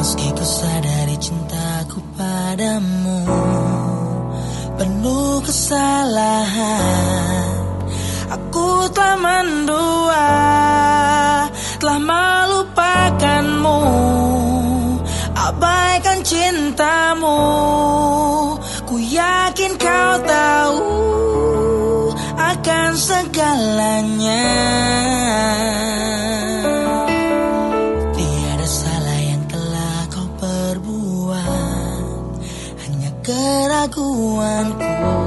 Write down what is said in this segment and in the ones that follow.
Meski ku sadari cintaku padamu Penuh kesalahan Aku telah mendua Telah melupakanmu. Abaikan cintamu Ku yakin kau tahu Akan segalanya. jagoanku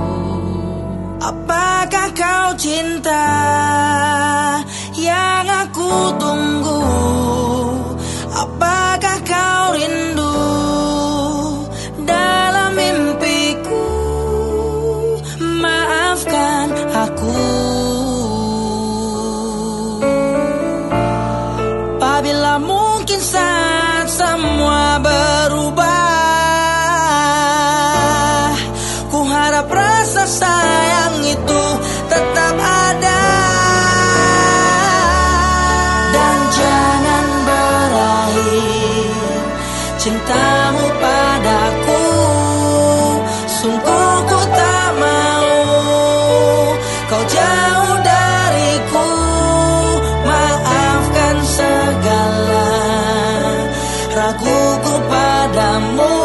raguku padamu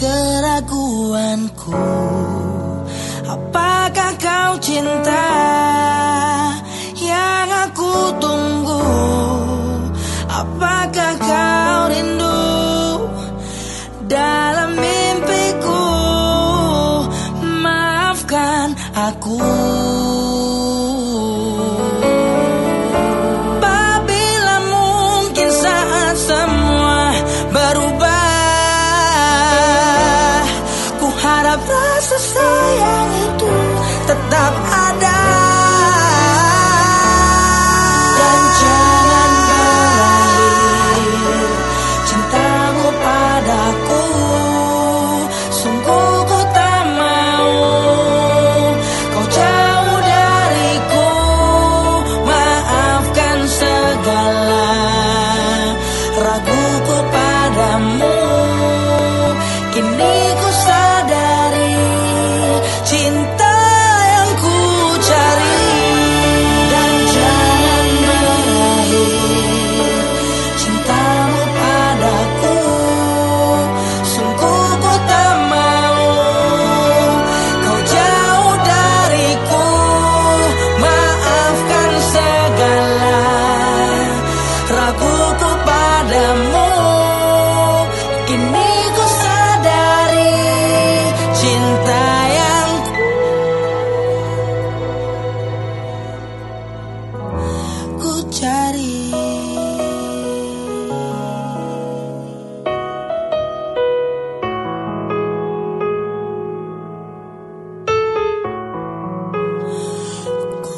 keraguanku. Apakah kau cinta yang aku tunggu? Apakah kau rindu dalam mimpiku? Maafkan aku.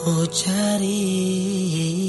Oh Charlie.